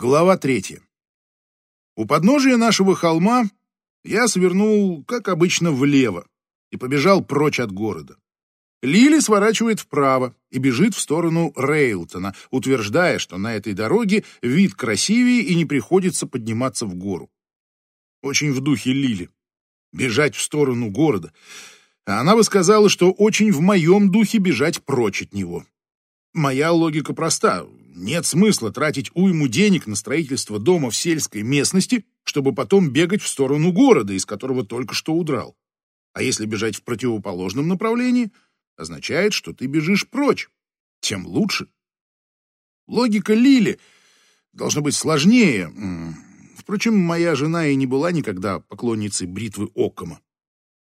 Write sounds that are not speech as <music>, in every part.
Глава третья. У подножия нашего холма я свернул, как обычно, влево и побежал прочь от города. Лили сворачивает вправо и бежит в сторону Рейлтона, утверждая, что на этой дороге вид красивее и не приходится подниматься в гору. Очень в духе Лили. Бежать в сторону города. А она бы сказала, что очень в моем духе бежать прочь от него. Моя логика проста. Нет смысла тратить уйму денег на строительство дома в сельской местности, чтобы потом бегать в сторону города, из которого только что удрал. А если бежать в противоположном направлении, означает, что ты бежишь прочь. Тем лучше. Логика Лили должна быть сложнее. Впрочем, моя жена и не была никогда поклонницей бритвы Оккома.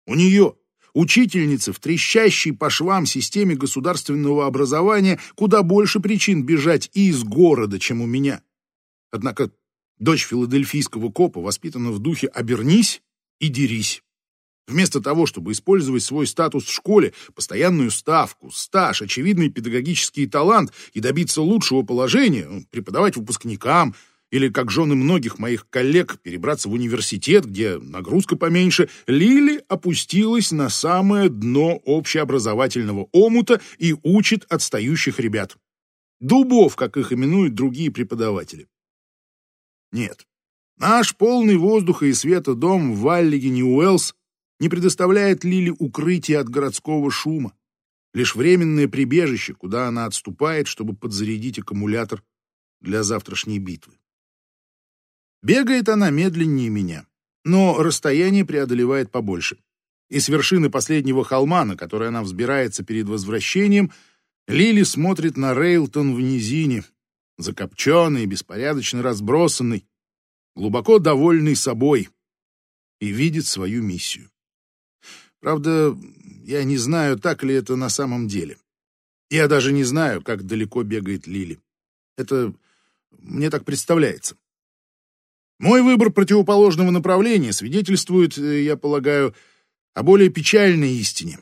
У нее учительницы в трещащей по швам системе государственного образования куда больше причин бежать и из города, чем у меня. Однако дочь филадельфийского копа воспитана в духе «обернись и дерись». Вместо того, чтобы использовать свой статус в школе, постоянную ставку, стаж, очевидный педагогический талант и добиться лучшего положения, преподавать выпускникам – или, как жены многих моих коллег, перебраться в университет, где нагрузка поменьше, Лили опустилась на самое дно общеобразовательного омута и учит отстающих ребят. Дубов, как их именуют другие преподаватели. Нет, наш полный воздуха и света дом в Валлиге Нью-Уэллс не предоставляет Лили укрытия от городского шума, лишь временное прибежище, куда она отступает, чтобы подзарядить аккумулятор для завтрашней битвы. Бегает она медленнее меня, но расстояние преодолевает побольше. И с вершины последнего холма, на который она взбирается перед возвращением, Лили смотрит на Рейлтон в низине, закопченный, беспорядочно разбросанный, глубоко довольный собой, и видит свою миссию. Правда, я не знаю, так ли это на самом деле. Я даже не знаю, как далеко бегает Лили. Это мне так представляется. Мой выбор противоположного направления свидетельствует, э, я полагаю, о более печальной истине.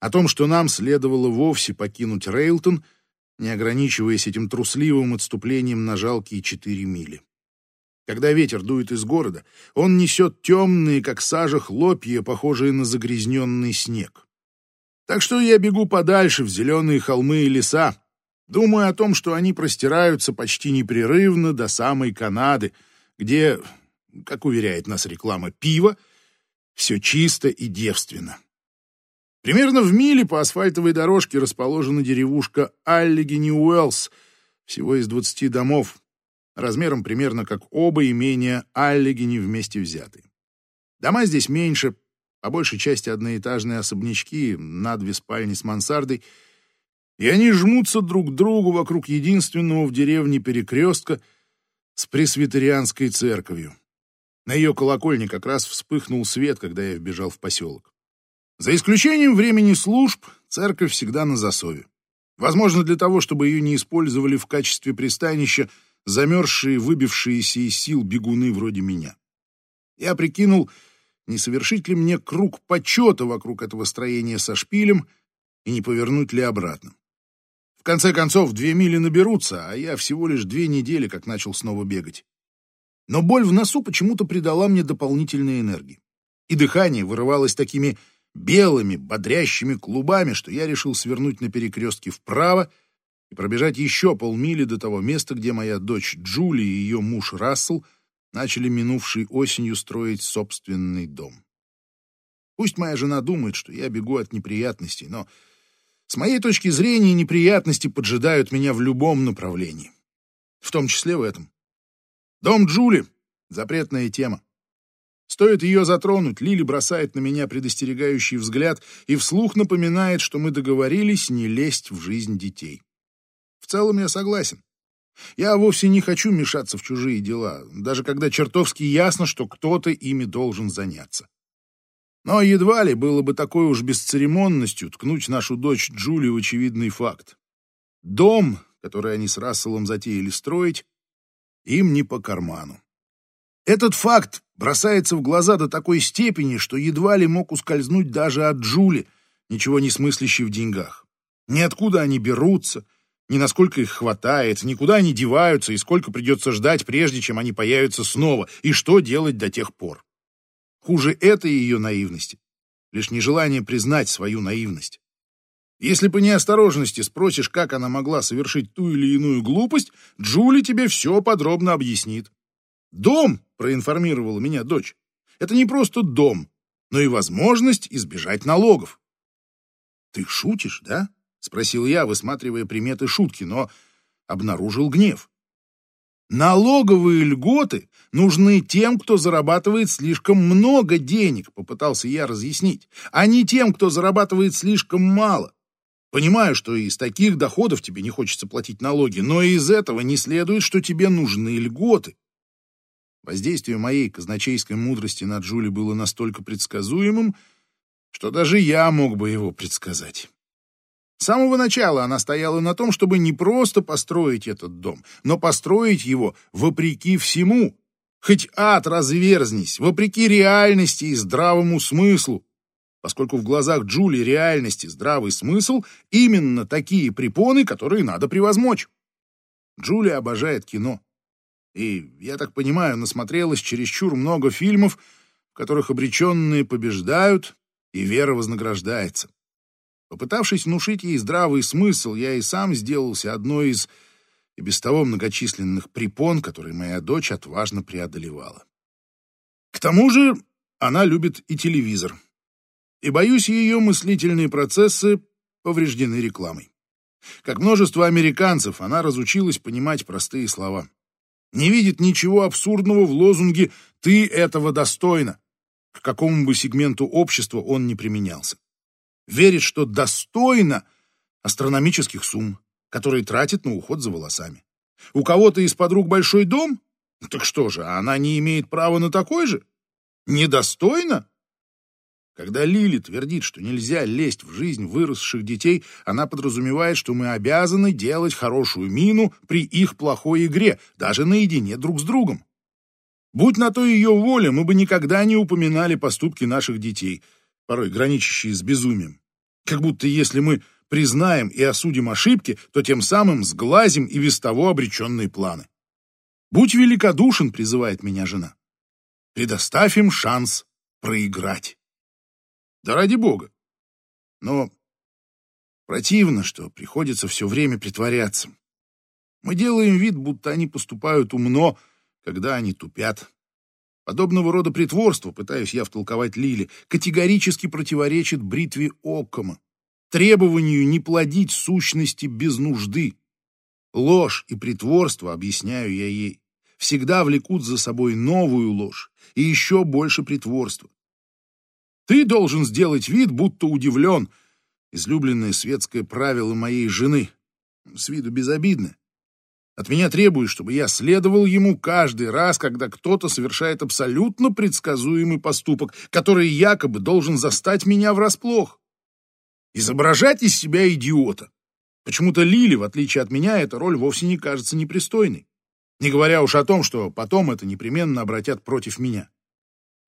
О том, что нам следовало вовсе покинуть Рейлтон, не ограничиваясь этим трусливым отступлением на жалкие четыре мили. Когда ветер дует из города, он несет темные, как сажа, хлопья, похожие на загрязненный снег. Так что я бегу подальше в зеленые холмы и леса, думая о том, что они простираются почти непрерывно до самой Канады — где, как уверяет нас реклама пива, все чисто и девственно. Примерно в миле по асфальтовой дорожке расположена деревушка Аллиги Ньюэллс, всего из двадцати домов, размером примерно как оба имения Аллигини вместе взятые. Дома здесь меньше, по большей части одноэтажные особнячки на две спальни с мансардой, и они жмутся друг к другу вокруг единственного в деревне перекрестка — с пресвитерианской церковью. На ее колокольне как раз вспыхнул свет, когда я вбежал в поселок. За исключением времени служб, церковь всегда на засове. Возможно, для того, чтобы ее не использовали в качестве пристанища замерзшие, выбившиеся из сил бегуны вроде меня. Я прикинул, не совершить ли мне круг почета вокруг этого строения со шпилем и не повернуть ли обратно. В конце концов, две мили наберутся, а я всего лишь две недели как начал снова бегать. Но боль в носу почему-то придала мне дополнительной энергии. И дыхание вырывалось такими белыми, бодрящими клубами, что я решил свернуть на перекрестке вправо и пробежать еще полмили до того места, где моя дочь Джули и ее муж Рассел начали минувшей осенью строить собственный дом. Пусть моя жена думает, что я бегу от неприятностей, но с моей точки зрения, неприятности поджидают меня в любом направлении. В том числе в этом. Дом Джули — запретная тема. Стоит ее затронуть, Лили бросает на меня предостерегающий взгляд и вслух напоминает, что мы договорились не лезть в жизнь детей. В целом я согласен. Я вовсе не хочу мешаться в чужие дела, даже когда чертовски ясно, что кто-то ими должен заняться. Но едва ли было бы такой уж бесцеремонностью ткнуть нашу дочь Джули в очевидный факт. Дом, который они с Расселом затеяли строить, им не по карману. Этот факт бросается в глаза до такой степени, что едва ли мог ускользнуть даже от Джули, ничего не смыслящей в деньгах. Ниоткуда они берутся, ни насколько их хватает, никуда они деваются и сколько придется ждать, прежде чем они появятся снова, и что делать до тех пор. Хуже этой ее наивности лишь нежелание признать свою наивность. Если по неосторожности спросишь, как она могла совершить ту или иную глупость, Джули тебе все подробно объяснит. «Дом», — проинформировала меня дочь, — «это не просто дом, но и возможность избежать налогов». «Ты шутишь, да?» — спросил я, высматривая приметы шутки, но обнаружил гнев. «Налоговые льготы нужны тем, кто зарабатывает слишком много денег», — попытался я разъяснить, «а не тем, кто зарабатывает слишком мало. Понимаю, что из таких доходов тебе не хочется платить налоги, но из этого не следует, что тебе нужны льготы. Воздействие моей казначейской мудрости на Джули было настолько предсказуемым, что даже я мог бы его предсказать. С самого начала она стояла на том, чтобы не просто построить этот дом, но построить его вопреки всему. Хоть ад разверзнись, вопреки реальности и здравому смыслу, поскольку в глазах Джули реальность и здравый смысл именно такие препоны, которые надо превозмочь. Джули обожает кино. И, я так понимаю, насмотрелась чересчур много фильмов, в которых обреченные побеждают, и вера вознаграждается. Попытавшись внушить ей здравый смысл, я и сам сделался одной из и без того многочисленных препон, которые моя дочь отважно преодолевала. К тому же она любит и телевизор, и, боюсь, ее мыслительные процессы повреждены рекламой. Как множество американцев, она разучилась понимать простые слова. Не видит ничего абсурдного в лозунге «ты этого достойна», к какому бы сегменту общества он не применялся. Верит, что достойно астрономических сумм, которые тратит на уход за волосами. У кого-то из подруг большой дом? Так что же, она не имеет права на такой же? Недостойно? Когда Лили твердит, что нельзя лезть в жизнь выросших детей, она подразумевает, что мы обязаны делать хорошую мину при их плохой игре, даже наедине друг с другом. Будь на то ее воля, мы бы никогда не упоминали поступки наших детей, порой граничащие с безумием. Как будто если мы признаем и осудим ошибки, то тем самым сглазим и без того обреченные планы. «Будь великодушен», — призывает меня жена. «Предоставь им шанс проиграть». Да ради бога. Но противно, что приходится все время притворяться. Мы делаем вид, будто они поступают умно, когда они тупят. Подобного рода притворство, пытаюсь я втолковать Лили, категорически противоречит бритве Оккома, требованию не плодить сущности без нужды. Ложь и притворство, объясняю я ей, всегда влекут за собой новую ложь и еще больше притворства. Ты должен сделать вид, будто удивлен. Излюбленное светское правило моей жены. С виду безобидно. От меня требует, чтобы я следовал ему каждый раз, когда кто-то совершает абсолютно предсказуемый поступок, который якобы должен застать меня врасплох. Изображать из себя идиота. Почему-то Лили, в отличие от меня, эта роль вовсе не кажется непристойной. Не говоря уж о том, что потом это непременно обратят против меня.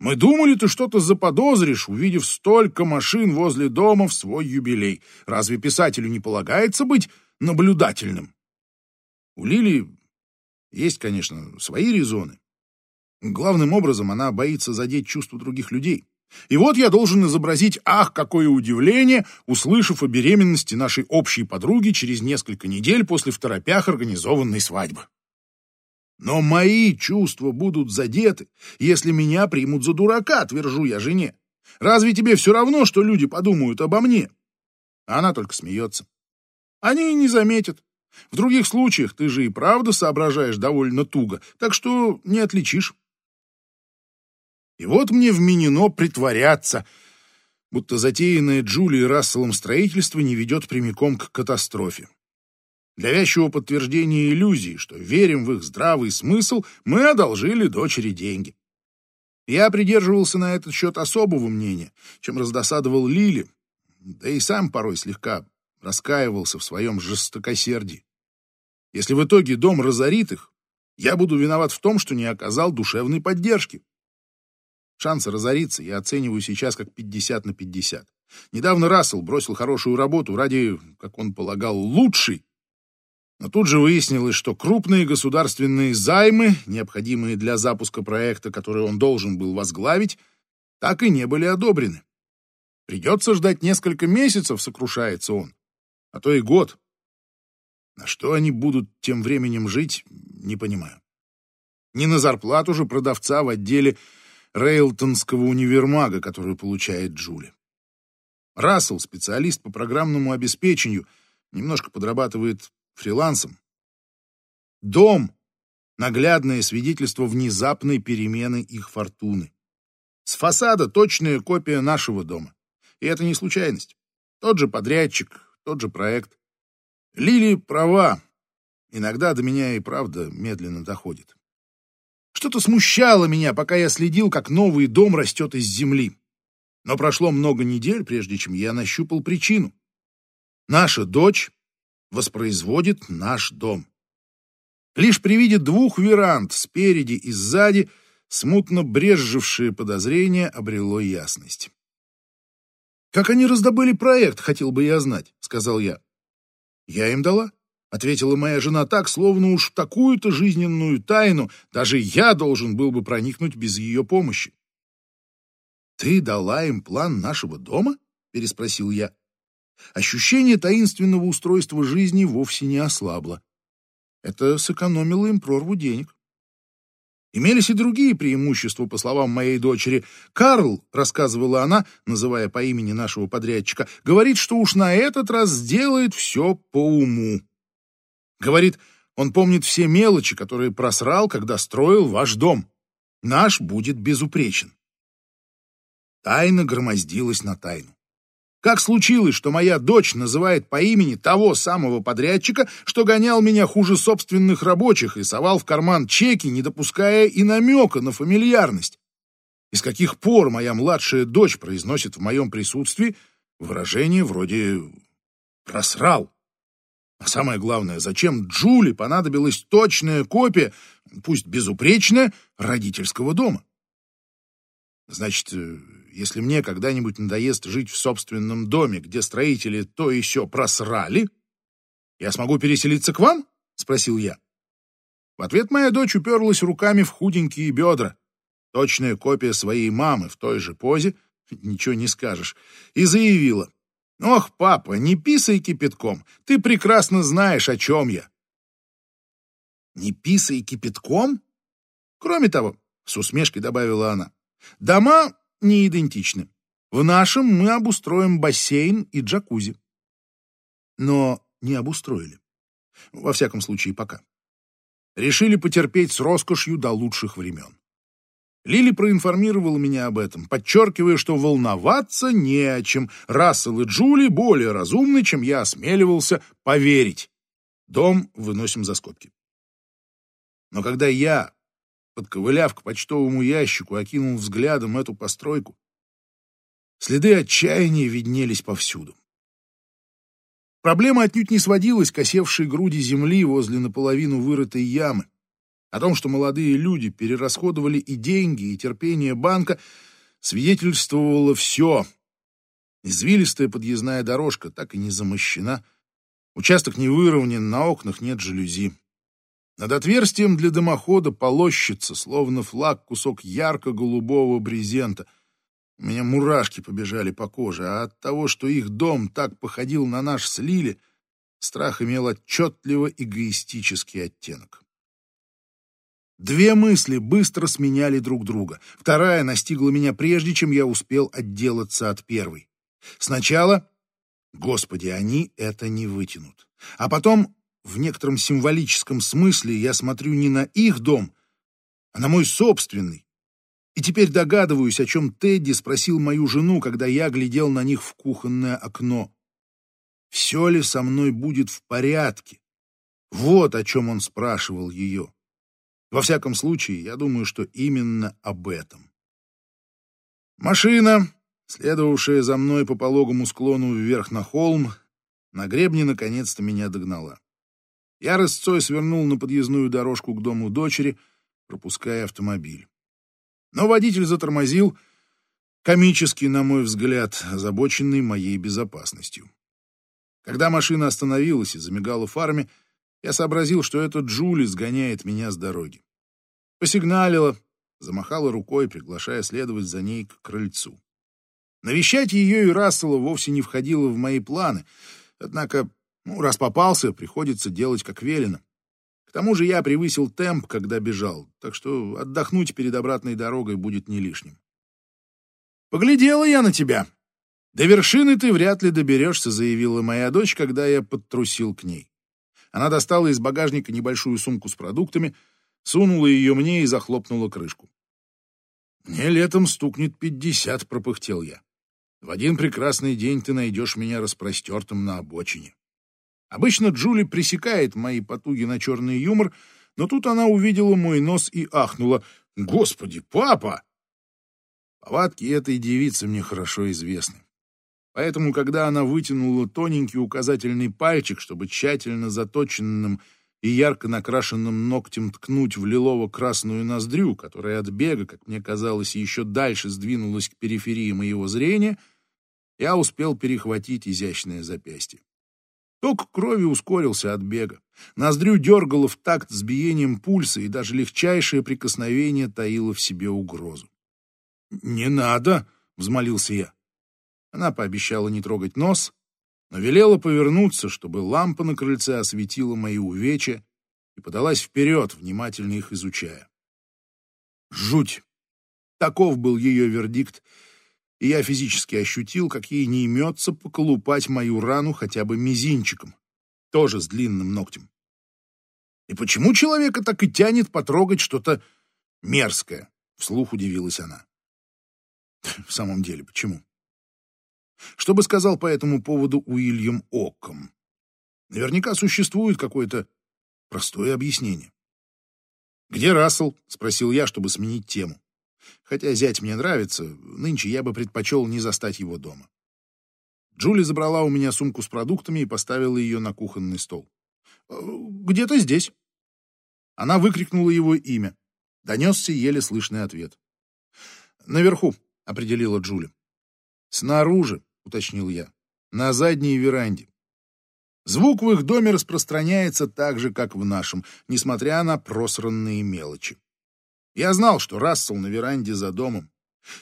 Мы думали, ты что-то заподозришь, увидев столько машин возле дома в свой юбилей. Разве писателю не полагается быть наблюдательным? У Лили есть, конечно, свои резоны. Главным образом она боится задеть чувства других людей. И вот я должен изобразить, ах, какое удивление, услышав о беременности нашей общей подруги через несколько недель после второпях организованной свадьбы. Но мои чувства будут задеты, если меня примут за дурака, твержу я жене. Разве тебе все равно, что люди подумают обо мне? Она только смеется. Они не заметят. В других случаях ты же и правда соображаешь довольно туго, так что не отличишь. И вот мне вменено притворяться, будто затеянное Джулией Расселом строительство не ведет прямиком к катастрофе. Для вещего подтверждения иллюзии, что верим в их здравый смысл, мы одолжили дочери деньги. Я придерживался на этот счет особого мнения, чем раздосадовал Лили, да и сам порой слегка раскаивался в своем жестокосердии. Если в итоге дом разорит их, я буду виноват в том, что не оказал душевной поддержки. Шансы разориться я оцениваю сейчас как 50 на 50. Недавно Рассел бросил хорошую работу ради, как он полагал, лучшей, Но тут же выяснилось, что крупные государственные займы, необходимые для запуска проекта, который он должен был возглавить, так и не были одобрены. Придется ждать несколько месяцев, сокрушается он, а то и год. На что они будут тем временем жить, не понимаю. Не на зарплату же продавца в отделе Рейлтонского универмага, которую получает Джули. Рассел, специалист по программному обеспечению, немножко подрабатывает фрилансом. Дом — наглядное свидетельство внезапной перемены их фортуны. С фасада точная копия нашего дома. И это не случайность. Тот же подрядчик, тот же проект. Лили права. Иногда до меня и правда медленно доходит. Что-то смущало меня, пока я следил, как новый дом растет из земли. Но прошло много недель, прежде чем я нащупал причину. Наша дочь воспроизводит наш дом. Лишь при виде двух веранд спереди и сзади смутно брезжившее подозрение обрело ясность. «Как они раздобыли проект, хотел бы я знать», — сказал я. «Я им дала», — ответила моя жена так, словно уж в такую-то жизненную тайну даже я должен был бы проникнуть без ее помощи. «Ты дала им план нашего дома?» — переспросил я. Ощущение таинственного устройства жизни вовсе не ослабло. Это сэкономило им прорву денег. Имелись и другие преимущества, по словам моей дочери. Карл, рассказывала она, называя по имени нашего подрядчика, говорит, что уж на этот раз сделает все по уму. Говорит, он помнит все мелочи, которые просрал, когда строил ваш дом. Наш будет безупречен. Тайна громоздилась на тайну. Как случилось, что моя дочь называет по имени того самого подрядчика, что гонял меня хуже собственных рабочих и совал в карман чеки, не допуская и намека на фамильярность? И с каких пор моя младшая дочь произносит в моем присутствии выражение вроде «просрал»? А самое главное, зачем Джули понадобилась точная копия, пусть безупречная, родительского дома? Значит, э, если мне когда-нибудь надоест жить в собственном доме, где строители то сё просрали, я смогу переселиться к вам? — спросил я. В ответ моя дочь уперлась руками в худенькие бедра, точная копия своей мамы в той же позе, <laughs> ничего не скажешь, и заявила, «Ох, папа, не писай кипятком, ты прекрасно знаешь, о чем я». «Не писай кипятком?» Кроме того, с усмешкой добавила она, «дома не идентичны. В нашем мы обустроим бассейн и джакузи. Но не обустроили. Во всяком случае, пока. Решили потерпеть с роскошью до лучших времен. Лили проинформировала меня об этом, подчеркивая, что волноваться не о чем. Рассел и Джули более разумны, чем я осмеливался поверить. Дом выносим за скобки. Но когда я подковыляв к почтовому ящику, окинул взглядом эту постройку. Следы отчаяния виднелись повсюду. Проблема отнюдь не сводилась к осевшей груди земли возле наполовину вырытой ямы. О том, что молодые люди перерасходовали и деньги, и терпение банка, свидетельствовало все. Извилистая подъездная дорожка так и не замощена, участок не выровнен, на окнах нет жалюзи. Над отверстием для дымохода полощется, словно флаг, кусок ярко-голубого брезента. У меня мурашки побежали по коже, а от того, что их дом так походил на наш с Лили, страх имел отчетливо эгоистический оттенок. Две мысли быстро сменяли друг друга. Вторая настигла меня прежде, чем я успел отделаться от первой. Сначала, господи, они это не вытянут. А потом в некотором символическом смысле я смотрю не на их дом, а на мой собственный. И теперь догадываюсь, о чем Тедди спросил мою жену, когда я глядел на них в кухонное окно. Все ли со мной будет в порядке? Вот о чем он спрашивал ее. Во всяком случае, я думаю, что именно об этом. Машина, следовавшая за мной по пологому склону вверх на холм, на гребне наконец-то меня догнала. Я рысцой свернул на подъездную дорожку к дому дочери, пропуская автомобиль. Но водитель затормозил, комически, на мой взгляд, озабоченный моей безопасностью. Когда машина остановилась и замигала фарами, Я сообразил, что это Джули сгоняет меня с дороги. Посигналила, замахала рукой, приглашая следовать за ней к крыльцу. Навещать ее и Рассела вовсе не входило в мои планы, однако, ну, раз попался, приходится делать как велено. К тому же я превысил темп, когда бежал, так что отдохнуть перед обратной дорогой будет не лишним. «Поглядела я на тебя. До вершины ты вряд ли доберешься», — заявила моя дочь, когда я подтрусил к ней. Она достала из багажника небольшую сумку с продуктами, сунула ее мне и захлопнула крышку. «Мне летом стукнет пятьдесят», — пропыхтел я. «В один прекрасный день ты найдешь меня распростертым на обочине». Обычно Джули пресекает мои потуги на черный юмор, но тут она увидела мой нос и ахнула. «Господи, папа!» Повадки этой девицы мне хорошо известны. Поэтому, когда она вытянула тоненький указательный пальчик, чтобы тщательно заточенным и ярко накрашенным ногтем ткнуть в лилово-красную ноздрю, которая от бега, как мне казалось, еще дальше сдвинулась к периферии моего зрения, я успел перехватить изящное запястье. Ток крови ускорился от бега. Ноздрю дергало в такт с биением пульса, и даже легчайшее прикосновение таило в себе угрозу. «Не надо!» — взмолился я. Она пообещала не трогать нос, но велела повернуться, чтобы лампа на крыльце осветила мои увечья и подалась вперед, внимательно их изучая. Жуть! Таков был ее вердикт, и я физически ощутил, как ей не имется поколупать мою рану хотя бы мизинчиком, тоже с длинным ногтем. И почему человека так и тянет потрогать что-то мерзкое? Вслух удивилась она. В самом деле, почему? Что бы сказал по этому поводу Уильям Окком? Наверняка существует какое-то простое объяснение. «Где Рассел?» — спросил я, чтобы сменить тему. Хотя зять мне нравится, нынче я бы предпочел не застать его дома. Джули забрала у меня сумку с продуктами и поставила ее на кухонный стол. «Э, «Где-то здесь». Она выкрикнула его имя. Донесся еле слышный ответ. «Наверху», — определила Джули. «Снаружи», — уточнил я, — «на задней веранде». Звук в их доме распространяется так же, как в нашем, несмотря на просранные мелочи. Я знал, что Рассел на веранде за домом.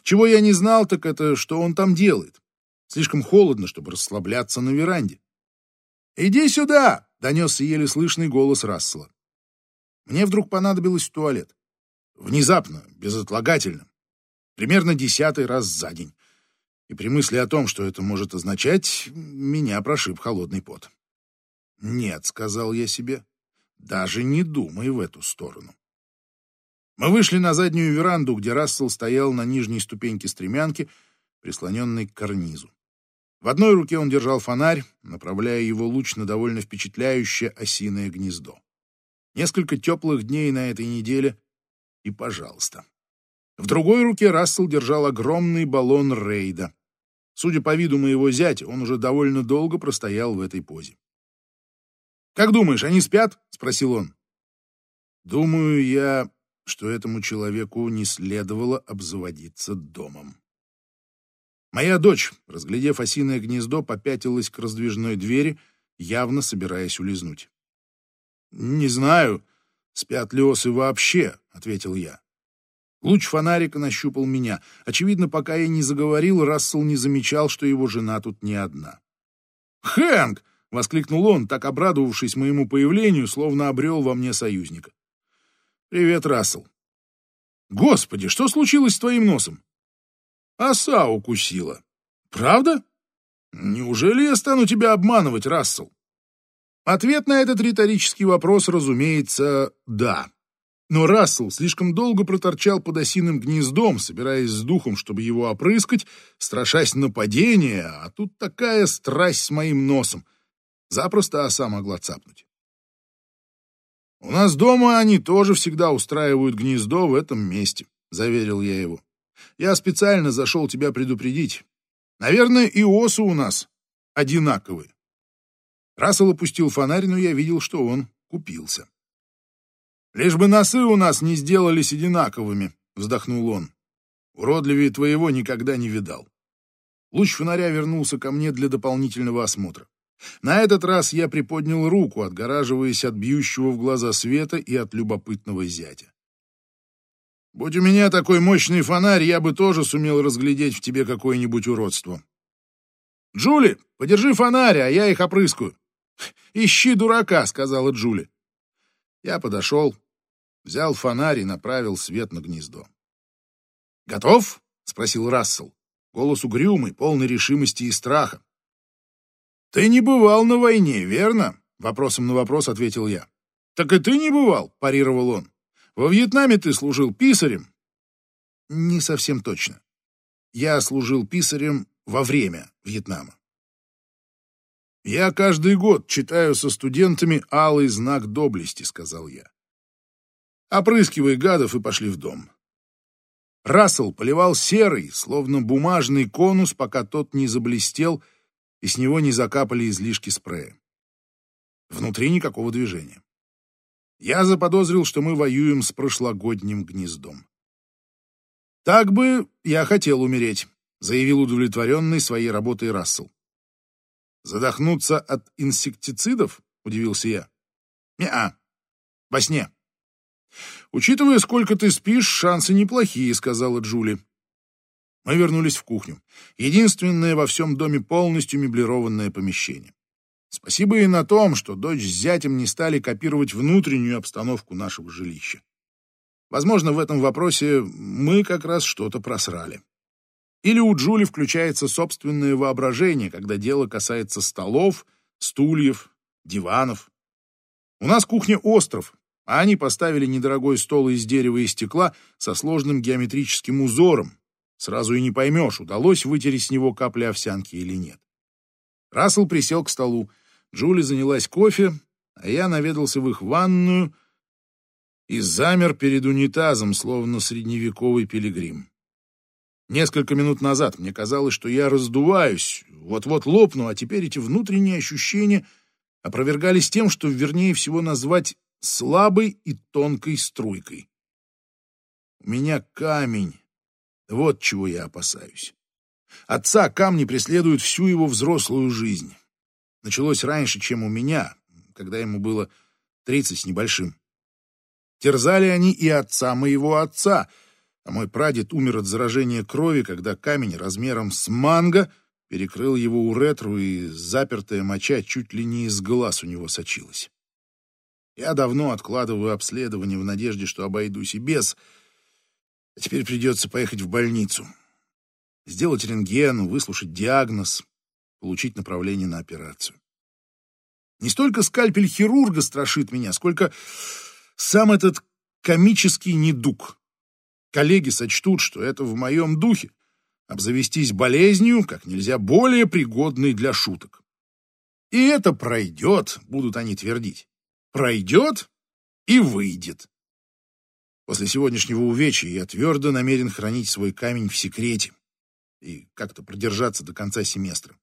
Чего я не знал, так это, что он там делает. Слишком холодно, чтобы расслабляться на веранде. «Иди сюда!» — донесся еле слышный голос Рассела. Мне вдруг понадобилось туалет. Внезапно, безотлагательно. Примерно десятый раз за день и при мысли о том, что это может означать, меня прошиб холодный пот. «Нет», — сказал я себе, — «даже не думай в эту сторону». Мы вышли на заднюю веранду, где Рассел стоял на нижней ступеньке стремянки, прислоненной к карнизу. В одной руке он держал фонарь, направляя его луч на довольно впечатляющее осиное гнездо. Несколько теплых дней на этой неделе, и пожалуйста. В другой руке Рассел держал огромный баллон рейда. Судя по виду моего зятя, он уже довольно долго простоял в этой позе. «Как думаешь, они спят?» — спросил он. «Думаю я, что этому человеку не следовало обзаводиться домом». Моя дочь, разглядев осиное гнездо, попятилась к раздвижной двери, явно собираясь улизнуть. «Не знаю, спят ли осы вообще», — ответил я. Луч фонарика нащупал меня. Очевидно, пока я не заговорил, Рассел не замечал, что его жена тут не одна. «Хэнк!» — воскликнул он, так обрадовавшись моему появлению, словно обрел во мне союзника. «Привет, Рассел». «Господи, что случилось с твоим носом?» «Оса укусила». «Правда? Неужели я стану тебя обманывать, Рассел?» Ответ на этот риторический вопрос, разумеется, «да». Но Рассел слишком долго проторчал под осиным гнездом, собираясь с духом, чтобы его опрыскать, страшась нападения, а тут такая страсть с моим носом. Запросто оса могла цапнуть. «У нас дома они тоже всегда устраивают гнездо в этом месте», — заверил я его. «Я специально зашел тебя предупредить. Наверное, и осы у нас одинаковые». Рассел опустил фонарь, но я видел, что он купился. «Лишь бы носы у нас не сделались одинаковыми», — вздохнул он. «Уродливее твоего никогда не видал». Луч фонаря вернулся ко мне для дополнительного осмотра. На этот раз я приподнял руку, отгораживаясь от бьющего в глаза света и от любопытного зятя. Будь у меня такой мощный фонарь, я бы тоже сумел разглядеть в тебе какое-нибудь уродство. Джули, подержи фонарь, а я их опрыскаю. Ищи дурака, сказала Джули. Я подошел, взял фонарь и направил свет на гнездо. Готов? спросил Рассел. Голос угрюмый, полный решимости и страха. «Ты не бывал на войне, верно?» — вопросом на вопрос ответил я. «Так и ты не бывал», — парировал он. «Во Вьетнаме ты служил писарем?» «Не совсем точно. Я служил писарем во время Вьетнама». «Я каждый год читаю со студентами «Алый знак доблести», — сказал я. «Опрыскивай гадов и пошли в дом». Рассел поливал серый, словно бумажный конус, пока тот не заблестел и с него не закапали излишки спрея. Внутри никакого движения. Я заподозрил, что мы воюем с прошлогодним гнездом. «Так бы я хотел умереть», — заявил удовлетворенный своей работой Рассел. «Задохнуться от инсектицидов?» — удивился я. «Не-а, во сне». «Учитывая, сколько ты спишь, шансы неплохие», — сказала Джули. Мы вернулись в кухню. Единственное во всем доме полностью меблированное помещение. Спасибо и на том, что дочь с зятем не стали копировать внутреннюю обстановку нашего жилища. Возможно, в этом вопросе мы как раз что-то просрали. Или у Джули включается собственное воображение, когда дело касается столов, стульев, диванов. У нас кухня остров, а они поставили недорогой стол из дерева и стекла со сложным геометрическим узором, Сразу и не поймешь, удалось вытереть с него капли овсянки или нет. Рассел присел к столу, Джули занялась кофе, а я наведался в их ванную и замер перед унитазом, словно средневековый пилигрим. Несколько минут назад мне казалось, что я раздуваюсь, вот-вот лопну, а теперь эти внутренние ощущения опровергались тем, что вернее всего назвать слабой и тонкой струйкой. У меня камень, вот чего я опасаюсь. Отца камни преследуют всю его взрослую жизнь. Началось раньше, чем у меня, когда ему было тридцать с небольшим. Терзали они и отца моего отца, а мой прадед умер от заражения крови, когда камень размером с манго перекрыл его уретру, и запертая моча чуть ли не из глаз у него сочилась. Я давно откладываю обследование в надежде, что обойдусь и без, а теперь придется поехать в больницу. Сделать рентген, выслушать диагноз, получить направление на операцию. Не столько скальпель хирурга страшит меня, сколько сам этот комический недуг. Коллеги сочтут, что это в моем духе — обзавестись болезнью, как нельзя более пригодной для шуток. И это пройдет, будут они твердить. Пройдет и выйдет. После сегодняшнего увечья я твердо намерен хранить свой камень в секрете и как-то продержаться до конца семестра.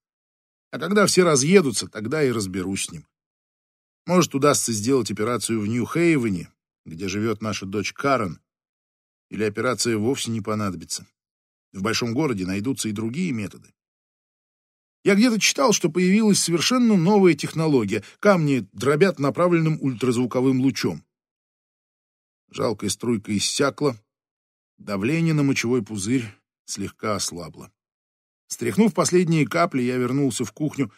А когда все разъедутся, тогда и разберусь с ним. Может, удастся сделать операцию в Нью-Хейвене, где живет наша дочь Карен, или операция вовсе не понадобится. В большом городе найдутся и другие методы. Я где-то читал, что появилась совершенно новая технология. Камни дробят направленным ультразвуковым лучом. Жалкая струйка иссякла, давление на мочевой пузырь слегка ослабло. Стряхнув последние капли, я вернулся в кухню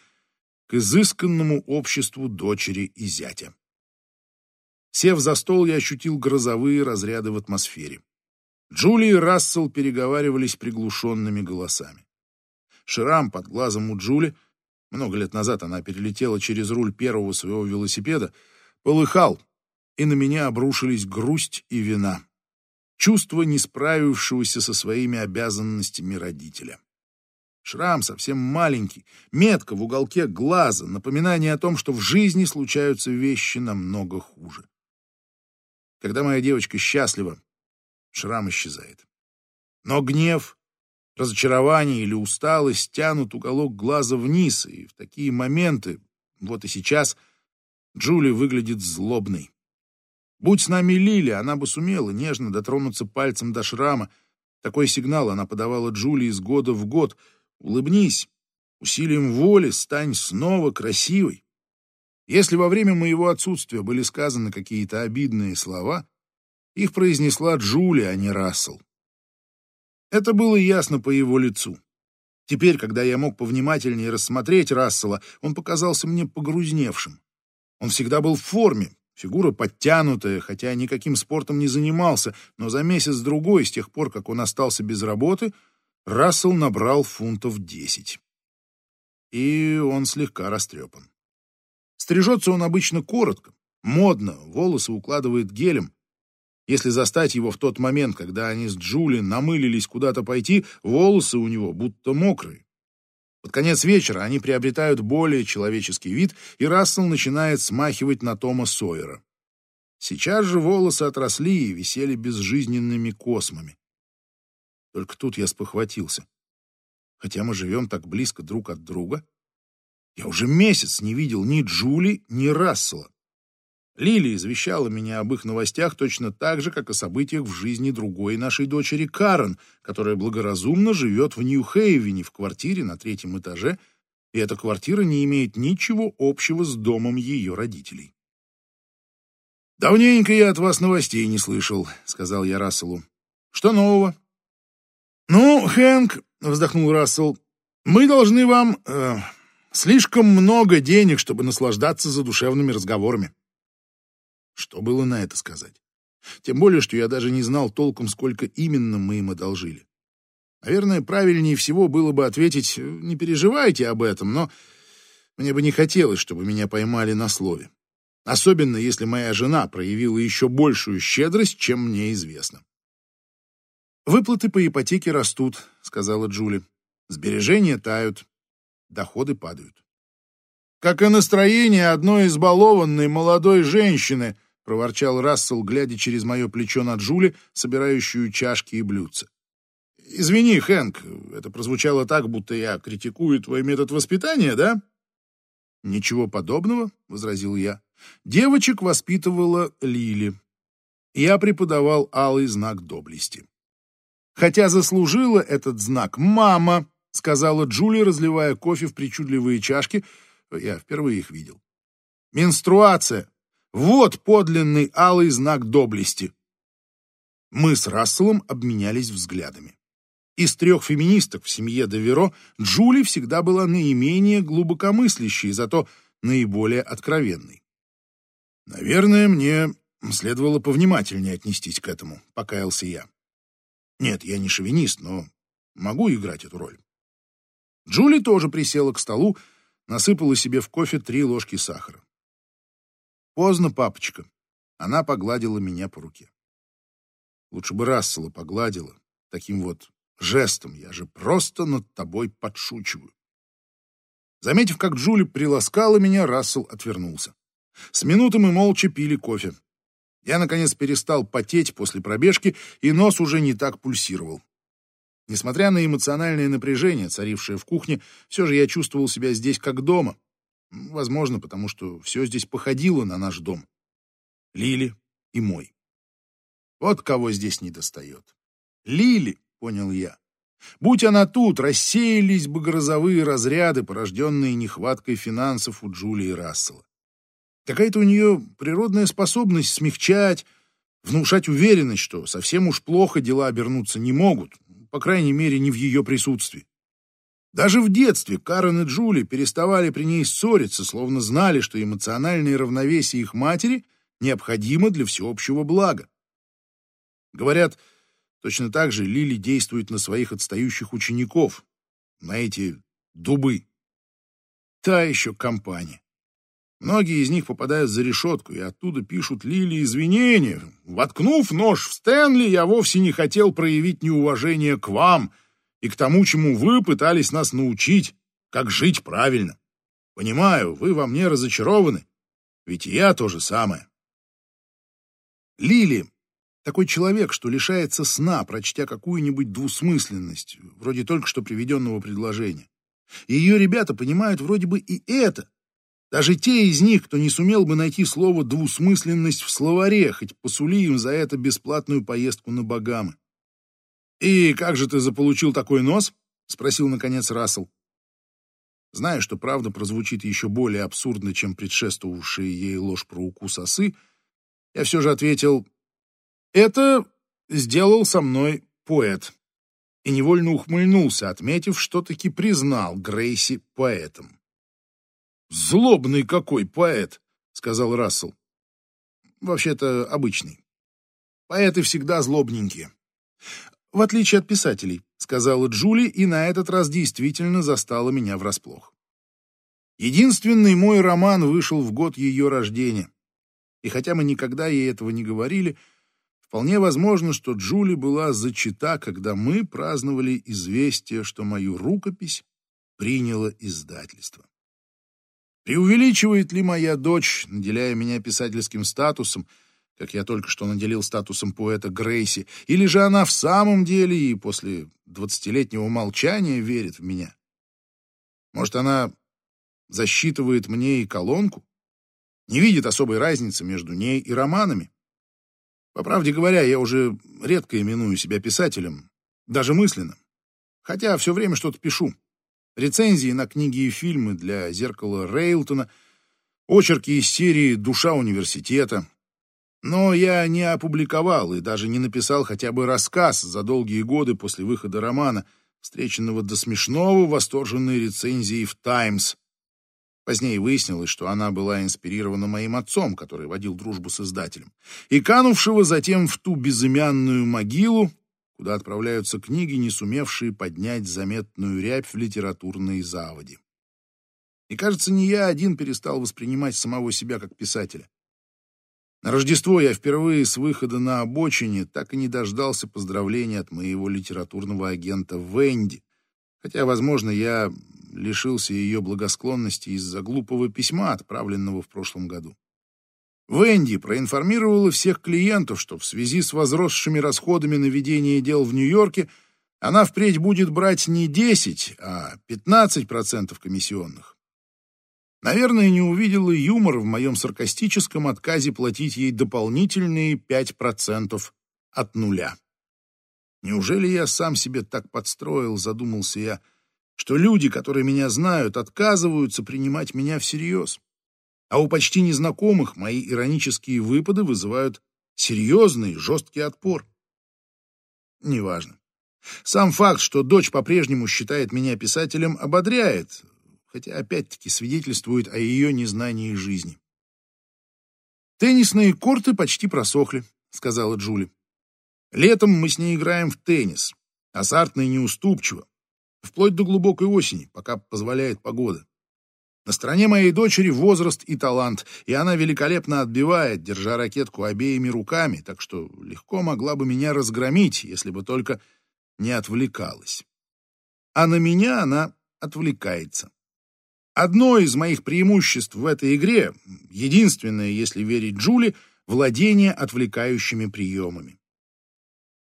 к изысканному обществу дочери и зятя. Сев за стол, я ощутил грозовые разряды в атмосфере. Джули и Рассел переговаривались приглушенными голосами. Шрам под глазом у Джули, много лет назад она перелетела через руль первого своего велосипеда, полыхал, и на меня обрушились грусть и вина. Чувство не справившегося со своими обязанностями родителя. Шрам совсем маленький, метка в уголке глаза, напоминание о том, что в жизни случаются вещи намного хуже. Когда моя девочка счастлива, шрам исчезает. Но гнев, разочарование или усталость тянут уголок глаза вниз, и в такие моменты, вот и сейчас, Джули выглядит злобной. Будь с нами Лили, она бы сумела нежно дотронуться пальцем до шрама. Такой сигнал она подавала Джулии из года в год. «Улыбнись! Усилием воли стань снова красивой. Если во время моего отсутствия были сказаны какие-то обидные слова, их произнесла Джулия, а не Рассел. Это было ясно по его лицу. Теперь, когда я мог повнимательнее рассмотреть Рассела, он показался мне погрузневшим. Он всегда был в форме, фигура подтянутая, хотя никаким спортом не занимался, но за месяц-другой, с тех пор, как он остался без работы, Рассел набрал фунтов десять. И он слегка растрепан. Стрижется он обычно коротко, модно, волосы укладывает гелем, если застать его в тот момент, когда они с Джули намылились куда-то пойти, волосы у него будто мокрые. Под конец вечера они приобретают более человеческий вид, и Рассел начинает смахивать на Тома Сойера. Сейчас же волосы отросли и висели безжизненными космами. Только тут я спохватился. Хотя мы живем так близко друг от друга, я уже месяц не видел ни Джули, ни Рассела. Лили извещала меня об их новостях точно так же, как о событиях в жизни другой нашей дочери Карен, которая благоразумно живет в Нью-Хейвене в квартире на третьем этаже, и эта квартира не имеет ничего общего с домом ее родителей. «Давненько я от вас новостей не слышал», — сказал я Расселу. «Что нового?» «Ну, Хэнк», — вздохнул Рассел, — «мы должны вам э, слишком много денег, чтобы наслаждаться задушевными разговорами. Что было на это сказать? Тем более, что я даже не знал толком, сколько именно мы им одолжили. Наверное, правильнее всего было бы ответить «не переживайте об этом», но мне бы не хотелось, чтобы меня поймали на слове. Особенно, если моя жена проявила еще большую щедрость, чем мне известно. «Выплаты по ипотеке растут», — сказала Джули. «Сбережения тают, доходы падают». «Как и настроение одной избалованной молодой женщины», — проворчал Рассел, глядя через мое плечо на Джули, собирающую чашки и блюдца. «Извини, Хэнк, это прозвучало так, будто я критикую твой метод воспитания, да?» «Ничего подобного», — возразил я. «Девочек воспитывала Лили. Я преподавал алый знак доблести». «Хотя заслужила этот знак мама», — сказала Джули, разливая кофе в причудливые чашки. Я впервые их видел. «Менструация вот подлинный алый знак доблести. Мы с Расселом обменялись взглядами. Из трех феминисток в семье Деверо Джули всегда была наименее глубокомыслящей, зато наиболее откровенной. «Наверное, мне следовало повнимательнее отнестись к этому», — покаялся я. «Нет, я не шовинист, но могу играть эту роль». Джули тоже присела к столу, насыпала себе в кофе три ложки сахара. Поздно, папочка. Она погладила меня по руке. Лучше бы Рассела погладила. Таким вот жестом. Я же просто над тобой подшучиваю. Заметив, как Джули приласкала меня, Рассел отвернулся. С минуты мы молча пили кофе. Я, наконец, перестал потеть после пробежки, и нос уже не так пульсировал. Несмотря на эмоциональное напряжение, царившее в кухне, все же я чувствовал себя здесь как дома. Возможно, потому что все здесь походило на наш дом. Лили и мой. Вот кого здесь не достает. Лили, понял я. Будь она тут, рассеялись бы грозовые разряды, порожденные нехваткой финансов у Джулии Рассела. Какая-то у нее природная способность смягчать, внушать уверенность, что совсем уж плохо дела обернуться не могут, по крайней мере, не в ее присутствии. Даже в детстве Карен и Джули переставали при ней ссориться, словно знали, что эмоциональное равновесие их матери необходимо для всеобщего блага. Говорят, точно так же Лили действует на своих отстающих учеников, на эти дубы. Та еще компания. Многие из них попадают за решетку и оттуда пишут Лили извинения. Воткнув нож в Стэнли, я вовсе не хотел проявить неуважение к вам — и к тому, чему вы пытались нас научить, как жить правильно. Понимаю, вы во мне разочарованы, ведь я то же самое. Лили — такой человек, что лишается сна, прочтя какую-нибудь двусмысленность, вроде только что приведенного предложения. И ее ребята понимают вроде бы и это. Даже те из них, кто не сумел бы найти слово «двусмысленность» в словаре, хоть посули им за это бесплатную поездку на Багамы. «И как же ты заполучил такой нос?» — спросил, наконец, Рассел. Зная, что правда прозвучит еще более абсурдно, чем предшествовавшая ей ложь про укус осы, я все же ответил, «Это сделал со мной поэт» и невольно ухмыльнулся, отметив, что таки признал Грейси поэтом. «Злобный какой поэт!» — сказал Рассел. «Вообще-то обычный. Поэты всегда злобненькие. В отличие от писателей», — сказала Джули, и на этот раз действительно застала меня врасплох. Единственный мой роман вышел в год ее рождения. И хотя мы никогда ей этого не говорили, — Вполне возможно, что Джули была зачита, когда мы праздновали известие, что мою рукопись приняло издательство. Преувеличивает ли моя дочь, наделяя меня писательским статусом, как я только что наделил статусом поэта Грейси, или же она в самом деле и после двадцатилетнего молчания верит в меня? Может, она засчитывает мне и колонку? Не видит особой разницы между ней и романами? По правде говоря, я уже редко именую себя писателем, даже мысленно. Хотя все время что-то пишу. Рецензии на книги и фильмы для «Зеркала Рейлтона», очерки из серии «Душа университета». Но я не опубликовал и даже не написал хотя бы рассказ за долгие годы после выхода романа, встреченного до смешного восторженной рецензией в «Таймс», Позднее выяснилось, что она была инспирирована моим отцом, который водил дружбу с издателем, и канувшего затем в ту безымянную могилу, куда отправляются книги, не сумевшие поднять заметную рябь в литературной заводе. И, кажется, не я один перестал воспринимать самого себя как писателя. На Рождество я впервые с выхода на обочине так и не дождался поздравления от моего литературного агента Венди, хотя, возможно, я лишился ее благосклонности из-за глупого письма, отправленного в прошлом году. Венди проинформировала всех клиентов, что в связи с возросшими расходами на ведение дел в Нью-Йорке она впредь будет брать не 10, а 15% комиссионных. Наверное, не увидела юмор в моем саркастическом отказе платить ей дополнительные 5% от нуля. Неужели я сам себе так подстроил, задумался я, что люди, которые меня знают, отказываются принимать меня всерьез. А у почти незнакомых мои иронические выпады вызывают серьезный, жесткий отпор. Неважно. Сам факт, что дочь по-прежнему считает меня писателем, ободряет, хотя опять-таки свидетельствует о ее незнании жизни. «Теннисные корты почти просохли», — сказала Джули. «Летом мы с ней играем в теннис, азартно и неуступчиво вплоть до глубокой осени, пока позволяет погода. На стороне моей дочери возраст и талант, и она великолепно отбивает, держа ракетку обеими руками, так что легко могла бы меня разгромить, если бы только не отвлекалась. А на меня она отвлекается. Одно из моих преимуществ в этой игре, единственное, если верить Джули, владение отвлекающими приемами.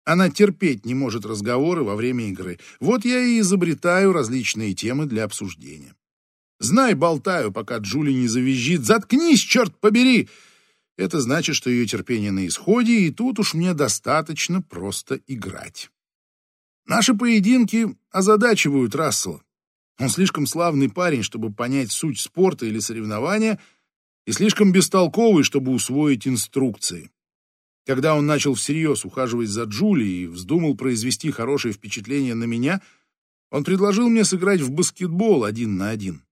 Она терпеть не может разговоры во время игры. Вот я и изобретаю различные темы для обсуждения. Знай, болтаю, пока Джули не завизжит. Заткнись, черт побери! Это значит, что ее терпение на исходе, и тут уж мне достаточно просто играть. Наши поединки озадачивают Рассела. Он слишком славный парень, чтобы понять суть спорта или соревнования, и слишком бестолковый, чтобы усвоить инструкции. Когда он начал всерьез ухаживать за Джули и вздумал произвести хорошее впечатление на меня, он предложил мне сыграть в баскетбол один на один.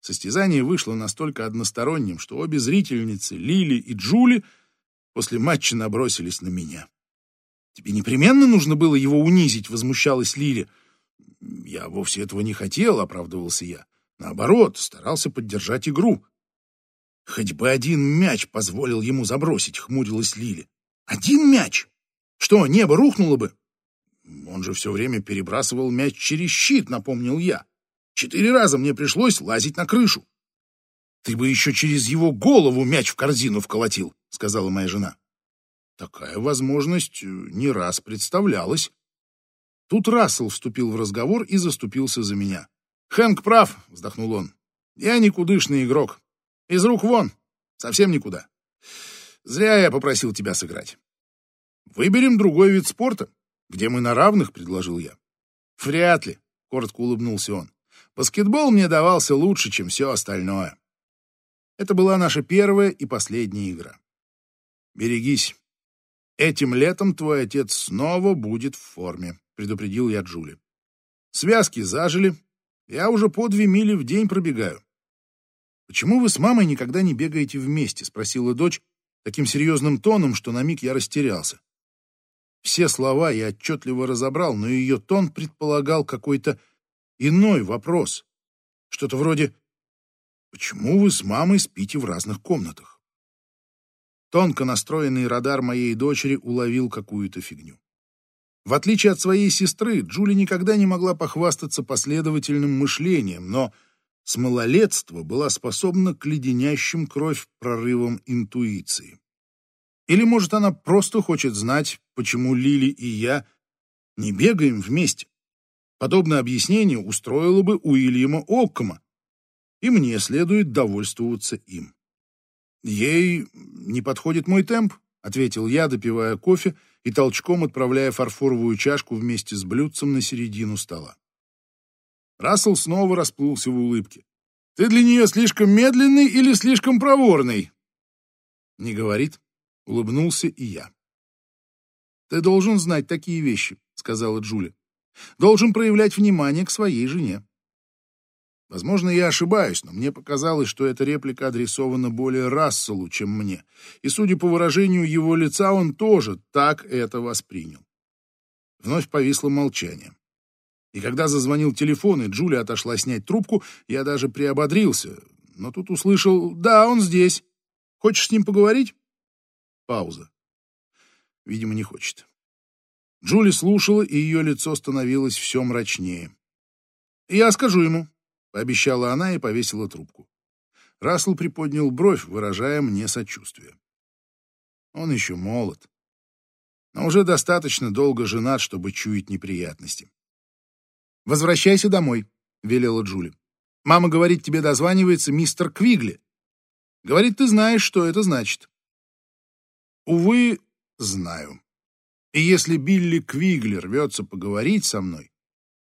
Состязание вышло настолько односторонним, что обе зрительницы, Лили и Джули, после матча набросились на меня. «Тебе непременно нужно было его унизить», — возмущалась Лили. «Я вовсе этого не хотел», — оправдывался я. «Наоборот, старался поддержать игру». «Хоть бы один мяч позволил ему забросить», — хмурилась Лили. Один мяч? Что, небо рухнуло бы? Он же все время перебрасывал мяч через щит, напомнил я. Четыре раза мне пришлось лазить на крышу. Ты бы еще через его голову мяч в корзину вколотил, сказала моя жена. Такая возможность э, не раз представлялась. Тут Рассел вступил в разговор и заступился за меня. «Хэнк прав», — вздохнул он. «Я никудышный игрок. Из рук вон. Совсем никуда. Зря я попросил тебя сыграть. Выберем другой вид спорта, где мы на равных, предложил я. Вряд ли, коротко улыбнулся он. Баскетбол мне давался лучше, чем все остальное. Это была наша первая и последняя игра. Берегись. Этим летом твой отец снова будет в форме, предупредил я Джули. Связки зажили. Я уже по две мили в день пробегаю. Почему вы с мамой никогда не бегаете вместе? спросила дочь таким серьезным тоном, что на миг я растерялся. Все слова я отчетливо разобрал, но ее тон предполагал какой-то иной вопрос. Что-то вроде «Почему вы с мамой спите в разных комнатах?» Тонко настроенный радар моей дочери уловил какую-то фигню. В отличие от своей сестры, Джули никогда не могла похвастаться последовательным мышлением, но с малолетства была способна к леденящим кровь прорывам интуиции. Или, может, она просто хочет знать, почему Лили и я не бегаем вместе. Подобное объяснение устроило бы Уильяма Оккома, и мне следует довольствоваться им. «Ей не подходит мой темп», — ответил я, допивая кофе и толчком отправляя фарфоровую чашку вместе с блюдцем на середину стола. Рассел снова расплылся в улыбке. «Ты для нее слишком медленный или слишком проворный?» «Не говорит», — улыбнулся и я. «Ты должен знать такие вещи», — сказала Джули. «Должен проявлять внимание к своей жене». Возможно, я ошибаюсь, но мне показалось, что эта реплика адресована более Расселу, чем мне, и, судя по выражению его лица, он тоже так это воспринял. Вновь повисло молчание. И когда зазвонил телефон, и Джулия отошла снять трубку, я даже приободрился, но тут услышал «Да, он здесь. Хочешь с ним поговорить?» Пауза. Видимо, не хочет. Джули слушала, и ее лицо становилось все мрачнее. «Я скажу ему», пообещала она и повесила трубку. Рассел приподнял бровь, выражая мне сочувствие. Он еще молод, но уже достаточно долго женат, чтобы чуять неприятности. «Возвращайся домой», — велела Джули. «Мама говорит, тебе дозванивается мистер Квигли. Говорит, ты знаешь, что это значит». «Увы, знаю. И если Билли Квигли рвется поговорить со мной,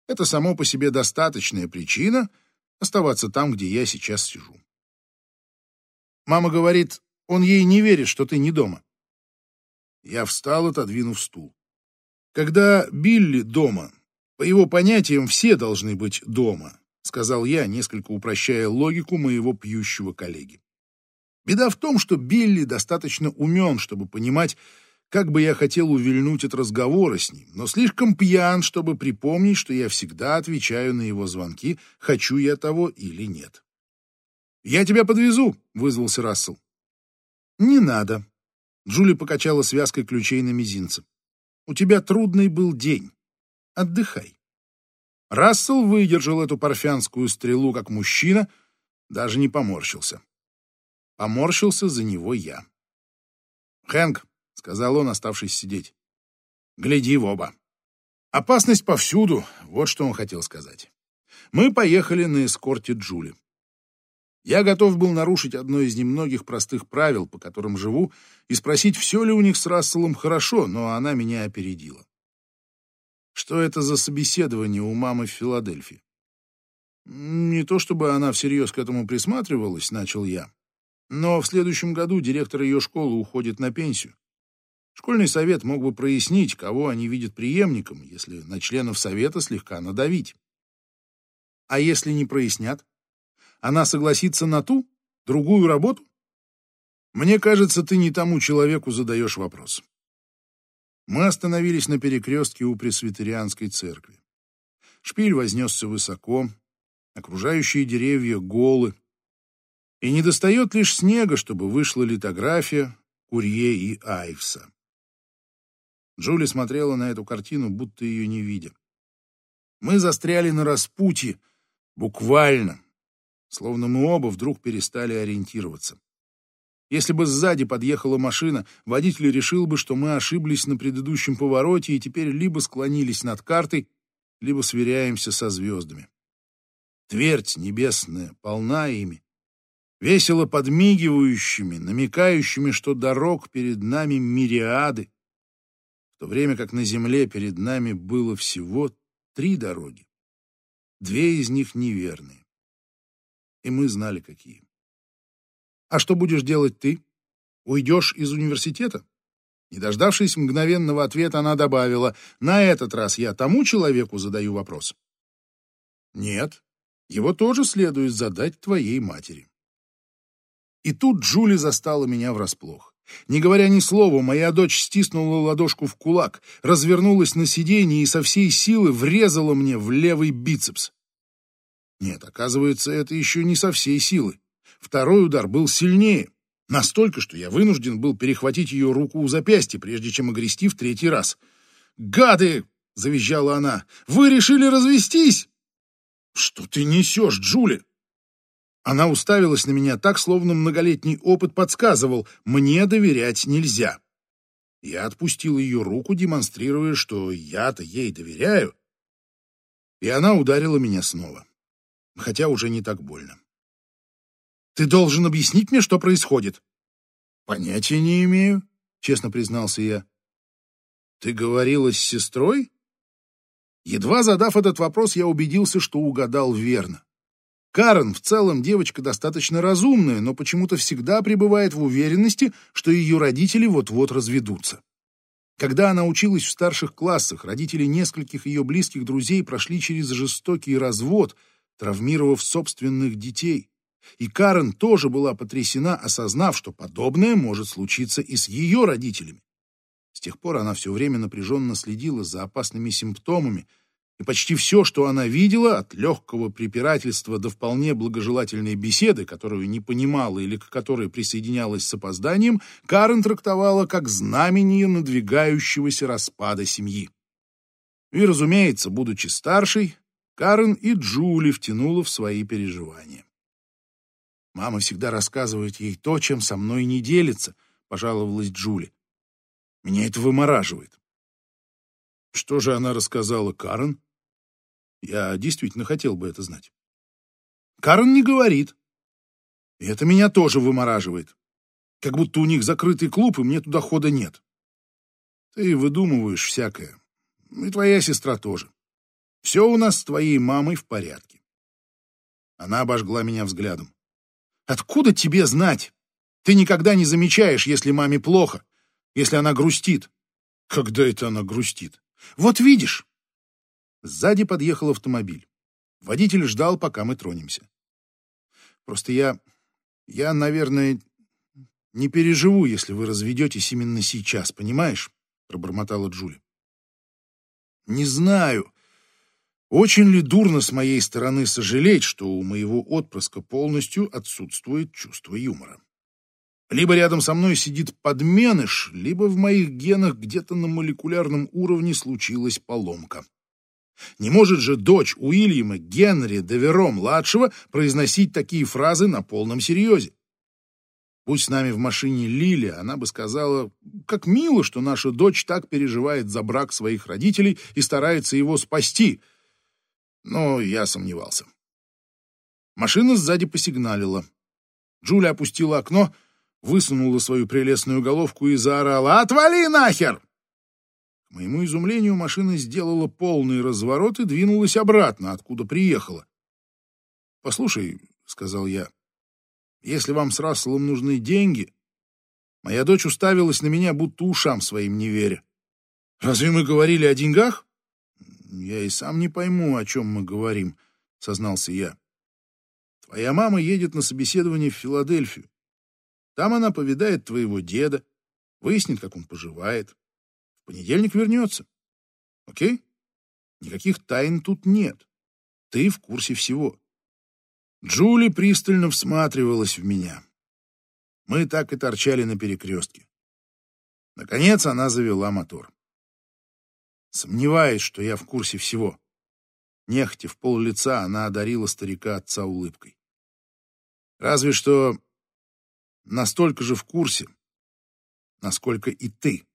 это само по себе достаточная причина — оставаться там, где я сейчас сижу. Мама говорит, он ей не верит, что ты не дома. Я встал, отодвинув стул. Когда Билли дома, по его понятиям, все должны быть дома, сказал я, несколько упрощая логику моего пьющего коллеги. Беда в том, что Билли достаточно умен, чтобы понимать, как бы я хотел увильнуть от разговора с ним, но слишком пьян, чтобы припомнить, что я всегда отвечаю на его звонки, хочу я того или нет. «Я тебя подвезу», — вызвался Рассел. «Не надо». Джули покачала связкой ключей на мизинце. «У тебя трудный был день. Отдыхай». Рассел выдержал эту парфянскую стрелу как мужчина, даже не поморщился. Поморщился за него я. «Хэнк, — сказал он, оставшись сидеть. «Гляди в оба. Опасность повсюду, вот что он хотел сказать. Мы поехали на эскорте Джули. Я готов был нарушить одно из немногих простых правил, по которым живу, и спросить, все ли у них с Расселом хорошо, но она меня опередила. Что это за собеседование у мамы в Филадельфии? Не то чтобы она всерьез к этому присматривалась, начал я, но в следующем году директор ее школы уходит на пенсию. Школьный совет мог бы прояснить, кого они видят преемником, если на членов совета слегка надавить. А если не прояснят? Она согласится на ту, другую работу? Мне кажется, ты не тому человеку задаешь вопрос. Мы остановились на перекрестке у пресвитерианской церкви. Шпиль вознесся высоко, окружающие деревья голы, и недостает лишь снега, чтобы вышла литография Курье и Айвса. Джули смотрела на эту картину, будто ее не видя. Мы застряли на распутье, буквально, словно мы оба вдруг перестали ориентироваться. Если бы сзади подъехала машина, водитель решил бы, что мы ошиблись на предыдущем повороте и теперь либо склонились над картой, либо сверяемся со звездами. Твердь небесная полна ими, весело подмигивающими, намекающими, что дорог перед нами мириады, то время как на земле перед нами было всего три дороги. две из них неверные. И мы знали, какие. А что будешь делать ты? Уйдешь из университета? Не дождавшись мгновенного ответа, она добавила, «На этот раз я тому человеку задаю вопрос». «Нет, его тоже следует задать твоей матери». И тут Джули застала меня врасплох. Не говоря ни слова, моя дочь стиснула ладошку в кулак, развернулась на сиденье и со всей силы врезала мне в левый бицепс. Нет, оказывается, это еще не со всей силы. Второй удар был сильнее. Настолько, что я вынужден был перехватить ее руку у запястья, прежде чем огрести в третий раз. «Гады!» — завизжала она. «Вы решили развестись?» «Что ты несешь, Джули?» Она уставилась на меня так, словно многолетний опыт подсказывал, мне доверять нельзя. Я отпустил ее руку, демонстрируя, что я-то ей доверяю. И она ударила меня снова, хотя уже не так больно. Ты должен объяснить мне, что происходит. Понятия не имею, честно признался я. Ты говорила с сестрой? Едва задав этот вопрос, я убедился, что угадал верно. Карен в целом девочка достаточно разумная, но почему-то всегда пребывает в уверенности, что ее родители вот-вот разведутся. Когда она училась в старших классах, родители нескольких ее близких друзей прошли через жестокий развод, травмировав собственных детей. И Карен тоже была потрясена, осознав, что подобное может случиться и с ее родителями. С тех пор она все время напряженно следила за опасными симптомами, и почти все, что она видела, от легкого препирательства до вполне благожелательной беседы, которую не понимала или к которой присоединялась с опозданием, Карен трактовала как знамение надвигающегося распада семьи. И, разумеется, будучи старшей, Карен и Джули втянула в свои переживания. Мама всегда рассказывает ей то, чем со мной не делится, пожаловалась Джули. Меня это вымораживает. Что же она рассказала Карен? Я действительно хотел бы это знать. Карен не говорит. И это меня тоже вымораживает. Как будто у них закрытый клуб, и мне туда хода нет. Ты выдумываешь всякое. И твоя сестра тоже. Все у нас с твоей мамой в порядке. Она обожгла меня взглядом. Откуда тебе знать? Ты никогда не замечаешь, если маме плохо, если она грустит. Когда это она грустит? Вот видишь. Сзади подъехал автомобиль. Водитель ждал, пока мы тронемся. Просто я... Я, наверное, не переживу, если вы разведетесь именно сейчас, понимаешь? Пробормотала Джули. Не знаю. Очень ли дурно с моей стороны сожалеть, что у моего отпрыска полностью отсутствует чувство юмора? Либо рядом со мной сидит подменыш, либо в моих генах где-то на молекулярном уровне случилась поломка. Не может же дочь Уильяма Генри Деверо-младшего произносить такие фразы на полном серьезе. Будь с нами в машине Лили, она бы сказала, как мило, что наша дочь так переживает за брак своих родителей и старается его спасти — но я сомневался. Машина сзади посигналила. Джулия опустила окно, высунула свою прелестную головку и заорала «Отвали нахер!». К моему изумлению машина сделала полный разворот и двинулась обратно, откуда приехала. «Послушай», — сказал я, — «если вам с Расселом нужны деньги...» Моя дочь уставилась на меня, будто ушам своим не веря. «Разве мы говорили о деньгах?» «Я и сам не пойму, о чем мы говорим», — сознался я. «Твоя мама едет на собеседование в Филадельфию. Там она повидает твоего деда, выяснит, как он поживает. Понедельник вернется. Окей? Никаких тайн тут нет. Ты в курсе всего». Джули пристально всматривалась в меня. Мы так и торчали на перекрестке. Наконец она завела мотор. Сомневаюсь, что я в курсе всего. Нехотя в пол лица она одарила старика отца улыбкой. Разве что настолько же в курсе, насколько и ты.